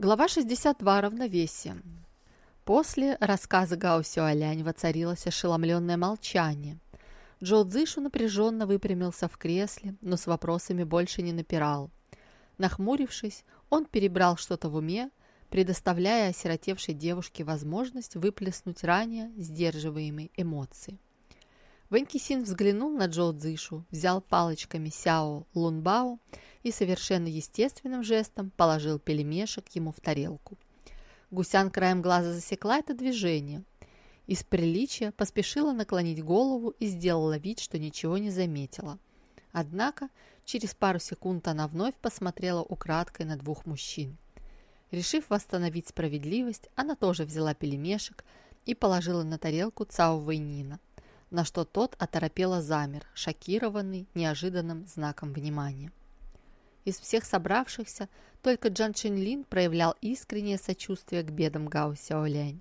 Глава 62. Равновесие. После рассказа Гао Сюалянь воцарилось ошеломленное молчание. Джо Цзышу напряженно выпрямился в кресле, но с вопросами больше не напирал. Нахмурившись, он перебрал что-то в уме, предоставляя осиротевшей девушке возможность выплеснуть ранее сдерживаемые эмоции. Вэнь взглянул на Джо Цзышу, взял палочками Сяо Лунбао и совершенно естественным жестом положил пельмешек ему в тарелку. Гусян краем глаза засекла это движение. Из приличия поспешила наклонить голову и сделала вид, что ничего не заметила. Однако через пару секунд она вновь посмотрела украдкой на двух мужчин. Решив восстановить справедливость, она тоже взяла пельмешек и положила на тарелку Цао Вэйнина на что тот оторопело замер, шокированный неожиданным знаком внимания. Из всех собравшихся только Джан Чинлин проявлял искреннее сочувствие к бедам Гао Сяолянь.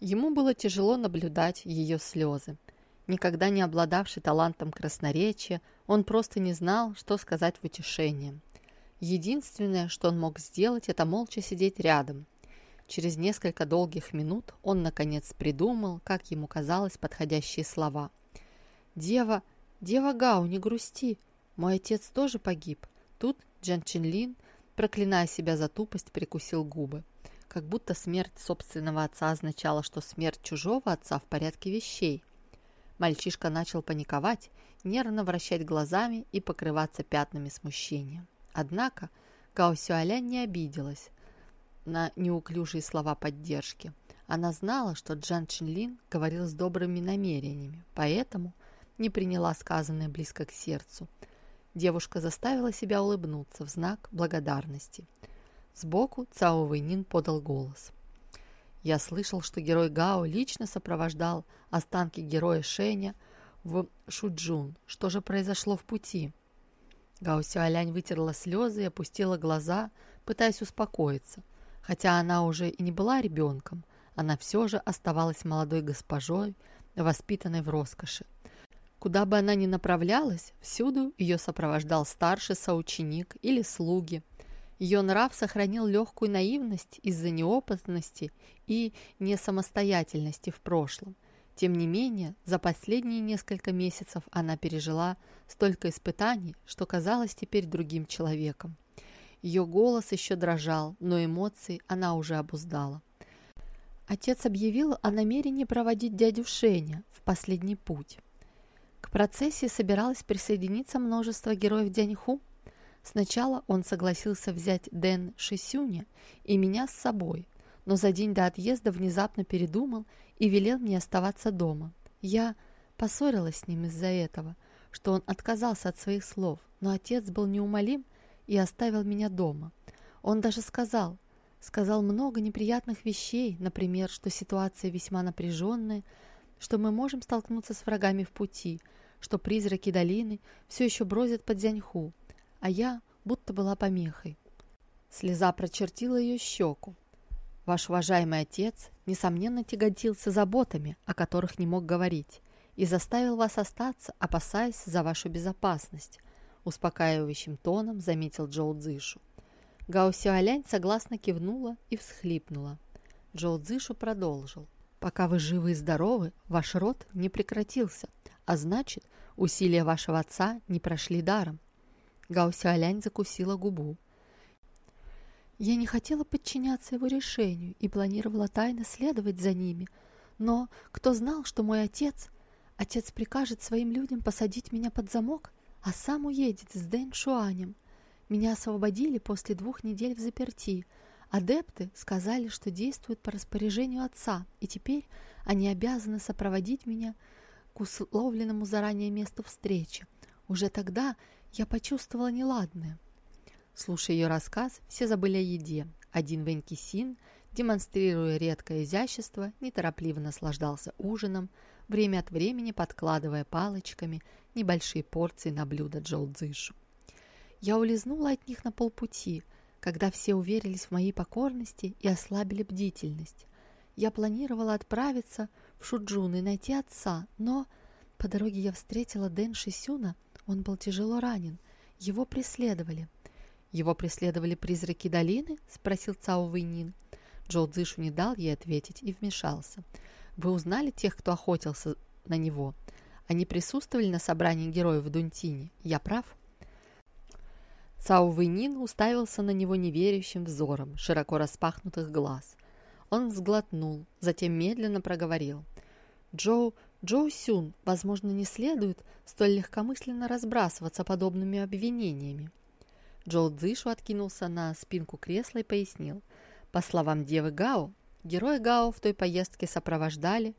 Ему было тяжело наблюдать ее слезы. Никогда не обладавший талантом красноречия, он просто не знал, что сказать в утешение. Единственное, что он мог сделать, это молча сидеть рядом, Через несколько долгих минут он, наконец, придумал, как ему казалось, подходящие слова. «Дева, дева Гау, не грусти, мой отец тоже погиб». Тут Джан Чинлин, проклиная себя за тупость, прикусил губы. Как будто смерть собственного отца означала, что смерть чужого отца в порядке вещей. Мальчишка начал паниковать, нервно вращать глазами и покрываться пятнами смущения. Однако Гао Сюалян не обиделась на неуклюжие слова поддержки. Она знала, что Джан Чинлин говорил с добрыми намерениями, поэтому не приняла сказанное близко к сердцу. Девушка заставила себя улыбнуться в знак благодарности. Сбоку Цао Вэйнин подал голос. «Я слышал, что герой Гао лично сопровождал останки героя Шеня в Шуджун. Что же произошло в пути?» Гао Сюалянь вытерла слезы и опустила глаза, пытаясь успокоиться – Хотя она уже и не была ребенком, она все же оставалась молодой госпожой, воспитанной в роскоши. Куда бы она ни направлялась, всюду ее сопровождал старший соученик или слуги. Ее нрав сохранил легкую наивность из-за неопытности и несамостоятельности в прошлом. Тем не менее, за последние несколько месяцев она пережила столько испытаний, что казалась теперь другим человеком. Ее голос еще дрожал, но эмоции она уже обуздала. Отец объявил о намерении проводить дядю Шеня в последний путь. К процессии собиралось присоединиться множество героев Дяньху. Сначала он согласился взять Дэн Шисюня и меня с собой, но за день до отъезда внезапно передумал и велел мне оставаться дома. Я поссорилась с ним из-за этого, что он отказался от своих слов, но отец был неумолим и оставил меня дома. Он даже сказал, сказал много неприятных вещей, например, что ситуация весьма напряженная, что мы можем столкнуться с врагами в пути, что призраки долины все еще бродят под Зяньху, а я будто была помехой. Слеза прочертила ее щеку. Ваш уважаемый отец, несомненно, тяготился заботами, о которых не мог говорить, и заставил вас остаться, опасаясь за вашу безопасность успокаивающим тоном заметил Джоу Цзышу. Гао Сюалянь согласно кивнула и всхлипнула. Джоу Цзышу продолжил. «Пока вы живы и здоровы, ваш род не прекратился, а значит, усилия вашего отца не прошли даром». Гао Сюалянь закусила губу. «Я не хотела подчиняться его решению и планировала тайно следовать за ними, но кто знал, что мой отец... Отец прикажет своим людям посадить меня под замок а сам уедет с Дэн Шуанем. Меня освободили после двух недель в заперти. Адепты сказали, что действуют по распоряжению отца, и теперь они обязаны сопроводить меня к условленному заранее месту встречи. Уже тогда я почувствовала неладное. Слушая ее рассказ, все забыли о еде. Один Венкисин, демонстрируя редкое изящество, неторопливо наслаждался ужином, время от времени подкладывая палочками небольшие порции на блюдо Джоу-дзышу. Я улизнула от них на полпути, когда все уверились в моей покорности и ослабили бдительность. Я планировала отправиться в Шуджун и найти отца, но по дороге я встретила Дэн Шисюна, он был тяжело ранен, его преследовали. «Его преследовали призраки долины?» – спросил Цао Вэйнин. Джоу Цзышу не дал ей ответить и вмешался. «Вы узнали тех, кто охотился на него? Они присутствовали на собрании героев в Дунтине. Я прав?» Цао Вэйнин уставился на него неверящим взором широко распахнутых глаз. Он взглотнул, затем медленно проговорил. «Джоу, Джоу Сюн, возможно, не следует столь легкомысленно разбрасываться подобными обвинениями». Джоу Цзышу откинулся на спинку кресла и пояснил. По словам девы Гао, герои Гао в той поездке сопровождали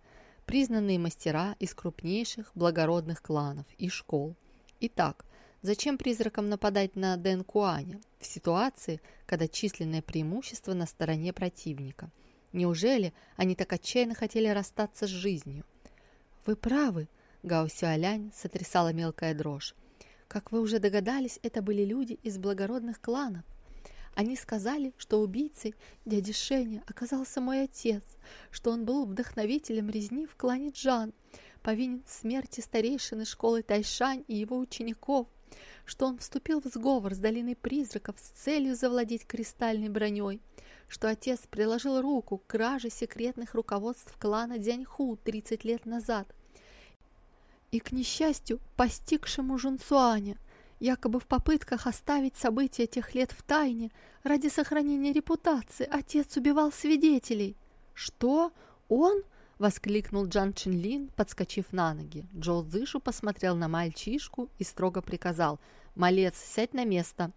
признанные мастера из крупнейших благородных кланов и школ. Итак, Зачем призракам нападать на Дэн Куаня в ситуации, когда численное преимущество на стороне противника? Неужели они так отчаянно хотели расстаться с жизнью? «Вы правы», — Гао Сюалянь сотрясала мелкая дрожь. «Как вы уже догадались, это были люди из благородных кланов. Они сказали, что убийцей дяди Шеня оказался мой отец, что он был вдохновителем резни в клане Джан, повинен в смерти старейшины школы Тайшань и его учеников, что он вступил в сговор с долиной призраков с целью завладеть кристальной броней, что отец приложил руку к краже секретных руководств клана Дяньху 30 лет назад, и, к несчастью, постигшему Жунцуаня, якобы в попытках оставить события тех лет в тайне ради сохранения репутации, отец убивал свидетелей. Что? Он? — воскликнул Джан Чинлин, подскочив на ноги. Джоу Цзышу посмотрел на мальчишку и строго приказал. «Малец, сядь на место!»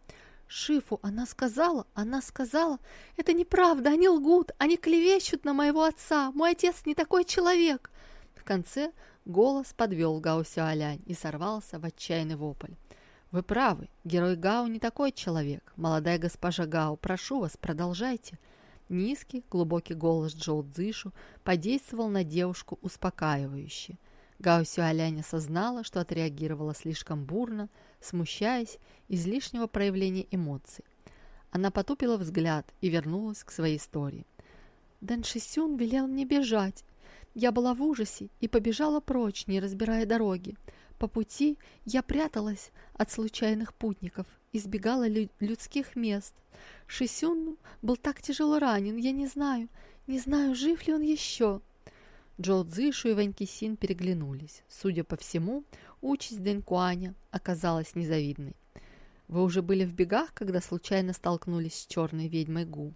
«Шифу, она сказала, она сказала, это неправда, они лгут, они клевещут на моего отца, мой отец не такой человек!» В конце голос подвел Гао Сюалянь и сорвался в отчаянный вопль. «Вы правы, герой Гао не такой человек. Молодая госпожа Гао, прошу вас, продолжайте». Низкий, глубокий голос Джоу Цзышу подействовал на девушку успокаивающе. Гао Сюалянь осознала, что отреагировала слишком бурно, смущаясь излишнего проявления эмоций. Она потупила взгляд и вернулась к своей истории. Дэн Шисюн велел мне бежать. Я была в ужасе и побежала прочь, не разбирая дороги. По пути я пряталась от случайных путников, избегала лю людских мест. Шисюн был так тяжело ранен, я не знаю, не знаю, жив ли он еще. Джоу Цзишу и Ваньки Син переглянулись. Судя по всему, участь Дэн Куаня оказалась незавидной. Вы уже были в бегах, когда случайно столкнулись с черной ведьмой Гу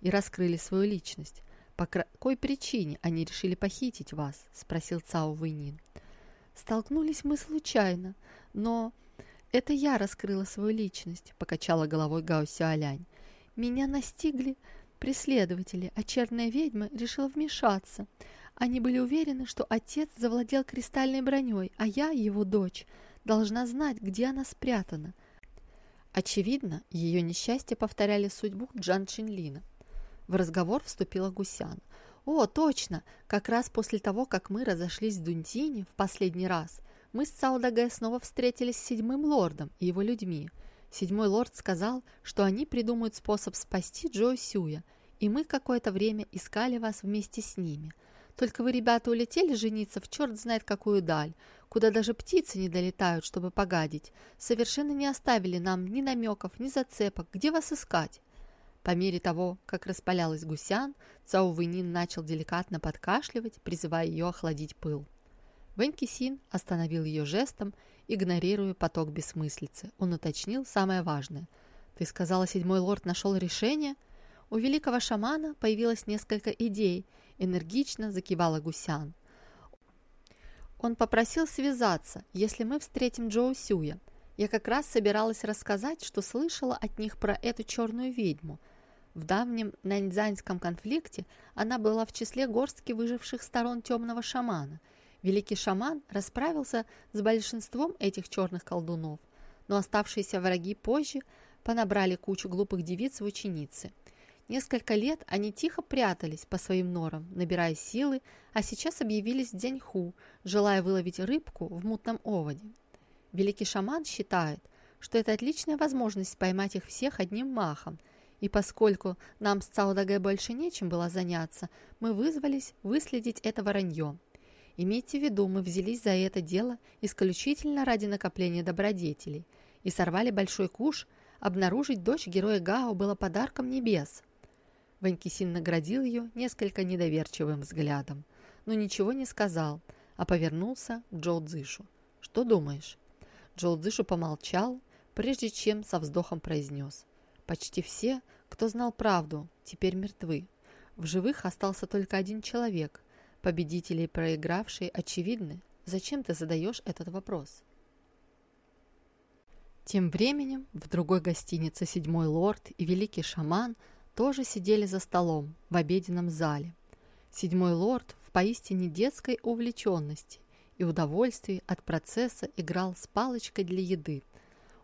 и раскрыли свою личность. По какой причине они решили похитить вас? Спросил Цао Вэйнин. Столкнулись мы случайно, но это я раскрыла свою личность, покачала головой Гао Сюалянь. Меня настигли преследователи, а черная ведьма решила вмешаться. Они были уверены, что отец завладел кристальной броней, а я, его дочь, должна знать, где она спрятана. Очевидно, ее несчастье повторяли судьбу Джан Чинлина. В разговор вступила Гусян. «О, точно! Как раз после того, как мы разошлись в Дунтине в последний раз, мы с Цаудагэ снова встретились с седьмым лордом и его людьми. Седьмой лорд сказал, что они придумают способ спасти Джо Сюя, и мы какое-то время искали вас вместе с ними. Только вы, ребята, улетели жениться в черт знает какую даль, куда даже птицы не долетают, чтобы погадить. Совершенно не оставили нам ни намеков, ни зацепок, где вас искать. По мере того, как распалялась гусян, Цао Вэнин начал деликатно подкашливать, призывая ее охладить пыл. Вэнь Кисин остановил ее жестом, игнорируя поток бессмыслицы. Он уточнил самое важное. «Ты сказала, седьмой лорд нашел решение?» У великого шамана появилось несколько идей, энергично закивала Гусян. Он попросил связаться, если мы встретим Джоу Сюя. Я как раз собиралась рассказать, что слышала от них про эту черную ведьму – в давнем наньцзаньском конфликте она была в числе горстки выживших сторон темного шамана. Великий шаман расправился с большинством этих черных колдунов, но оставшиеся враги позже понабрали кучу глупых девиц в ученицы. Несколько лет они тихо прятались по своим норам, набирая силы, а сейчас объявились в Дзяньху, желая выловить рыбку в мутном оводе. Великий шаман считает, что это отличная возможность поймать их всех одним махом – и поскольку нам с Цаудагэ больше нечем было заняться, мы вызвались выследить это воронье. Имейте в виду, мы взялись за это дело исключительно ради накопления добродетелей и сорвали большой куш, Обнаружить дочь героя Гао было подарком небес. Ванькисин наградил ее несколько недоверчивым взглядом, но ничего не сказал, а повернулся к Джоу Цзышу. «Что думаешь?» Джоу Цзышу помолчал, прежде чем со вздохом произнес. «Почти все, кто знал правду, теперь мертвы. В живых остался только один человек. Победители и проигравшие очевидны. Зачем ты задаешь этот вопрос?» Тем временем в другой гостинице «Седьмой лорд» и «Великий шаман» тоже сидели за столом в обеденном зале. «Седьмой лорд» в поистине детской увлеченности и удовольствии от процесса играл с палочкой для еды.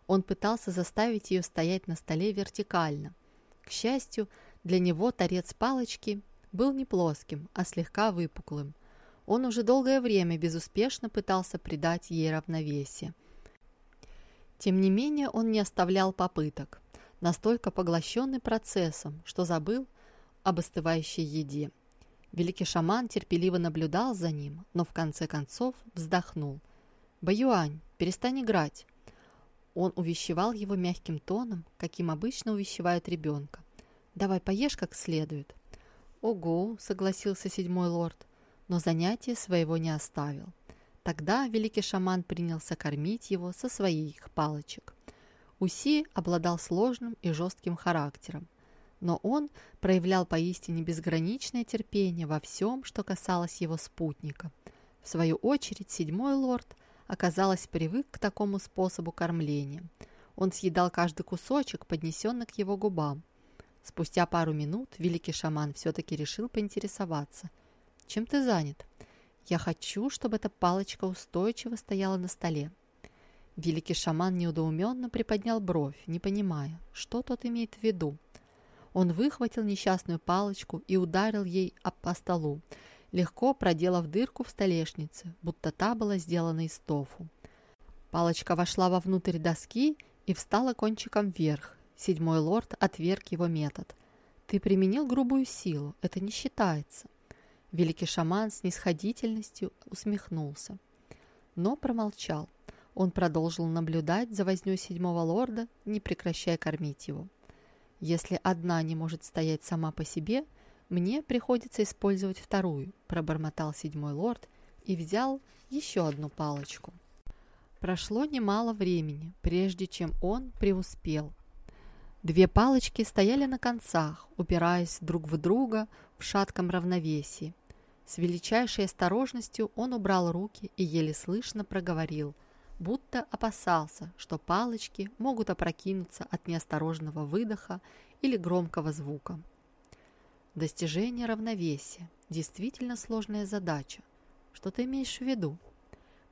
Он пытался заставить ее стоять на столе вертикально. К счастью, для него торец палочки был не плоским, а слегка выпуклым. Он уже долгое время безуспешно пытался придать ей равновесие – тем не менее он не оставлял попыток, настолько поглощенный процессом, что забыл об остывающей еде. Великий шаман терпеливо наблюдал за ним, но в конце концов вздохнул. «Баюань, перестань играть!» Он увещевал его мягким тоном, каким обычно увещевают ребенка. «Давай поешь как следует». «Ого!» — согласился седьмой лорд, но занятие своего не оставил. Тогда великий шаман принялся кормить его со своих палочек. Уси обладал сложным и жестким характером, но он проявлял поистине безграничное терпение во всем, что касалось его спутника. В свою очередь, седьмой лорд, оказалось, привык к такому способу кормления. Он съедал каждый кусочек, поднесенный к его губам. Спустя пару минут великий шаман все-таки решил поинтересоваться. «Чем ты занят?» Я хочу, чтобы эта палочка устойчиво стояла на столе. Великий шаман неудоуменно приподнял бровь, не понимая, что тот имеет в виду. Он выхватил несчастную палочку и ударил ей по столу, легко проделав дырку в столешнице, будто та была сделана из тофу. Палочка вошла вовнутрь доски и встала кончиком вверх. Седьмой лорд отверг его метод. «Ты применил грубую силу, это не считается». Великий шаман с нисходительностью усмехнулся, но промолчал. Он продолжил наблюдать за вознёй седьмого лорда, не прекращая кормить его. «Если одна не может стоять сама по себе, мне приходится использовать вторую», пробормотал седьмой лорд и взял еще одну палочку. Прошло немало времени, прежде чем он преуспел. Две палочки стояли на концах, упираясь друг в друга в шатком равновесии. С величайшей осторожностью он убрал руки и еле слышно проговорил, будто опасался, что палочки могут опрокинуться от неосторожного выдоха или громкого звука. Достижение равновесия – действительно сложная задача. Что ты имеешь в виду?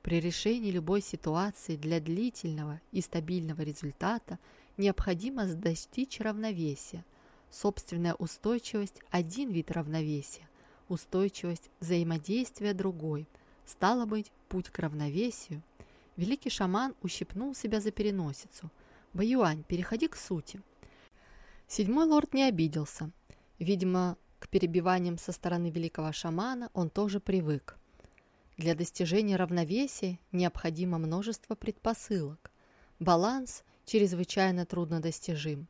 При решении любой ситуации для длительного и стабильного результата необходимо достичь равновесия. Собственная устойчивость – один вид равновесия, устойчивость взаимодействия другой. Стало быть, путь к равновесию. Великий шаман ущипнул себя за переносицу. «Баюань, переходи к сути». Седьмой лорд не обиделся. Видимо, к перебиваниям со стороны великого шамана он тоже привык. Для достижения равновесия необходимо множество предпосылок. Баланс чрезвычайно труднодостижим.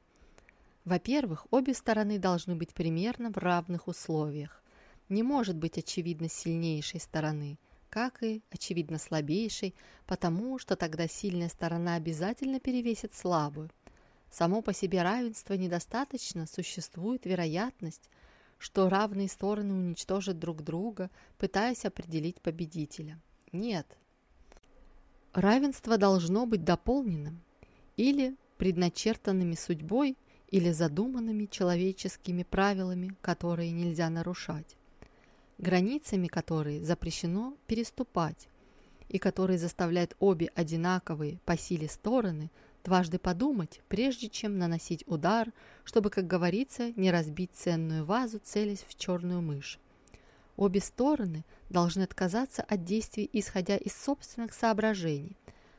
Во-первых, обе стороны должны быть примерно в равных условиях не может быть очевидно сильнейшей стороны, как и очевидно слабейшей, потому что тогда сильная сторона обязательно перевесит слабую. Само по себе равенство недостаточно, существует вероятность, что равные стороны уничтожат друг друга, пытаясь определить победителя. Нет. Равенство должно быть дополненным или предначертанными судьбой, или задуманными человеческими правилами, которые нельзя нарушать границами которой запрещено переступать, и которые заставляют обе одинаковые по силе стороны дважды подумать, прежде чем наносить удар, чтобы, как говорится, не разбить ценную вазу, целясь в черную мышь. Обе стороны должны отказаться от действий, исходя из собственных соображений.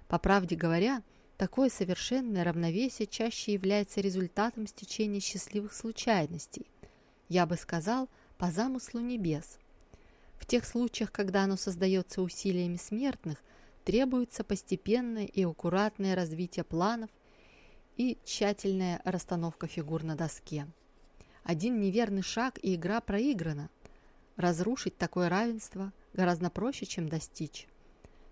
По правде говоря, такое совершенное равновесие чаще является результатом стечения счастливых случайностей. Я бы сказал, по замыслу небес – в тех случаях, когда оно создается усилиями смертных, требуется постепенное и аккуратное развитие планов и тщательная расстановка фигур на доске. Один неверный шаг, и игра проиграна. Разрушить такое равенство гораздо проще, чем достичь.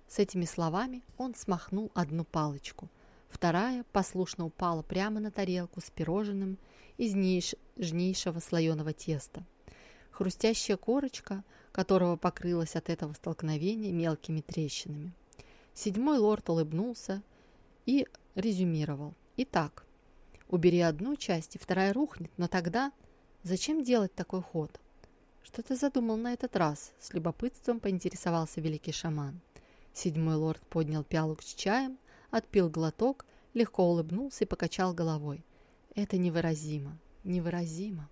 С этими словами он смахнул одну палочку. Вторая послушно упала прямо на тарелку с пирожным из нежнейшего слоеного теста. Хрустящая корочка, которого покрылась от этого столкновения мелкими трещинами. Седьмой лорд улыбнулся и резюмировал. Итак, убери одну часть, и вторая рухнет, но тогда зачем делать такой ход? Что ты задумал на этот раз? С любопытством поинтересовался великий шаман. Седьмой лорд поднял пиалу с чаем, отпил глоток, легко улыбнулся и покачал головой. Это невыразимо, невыразимо.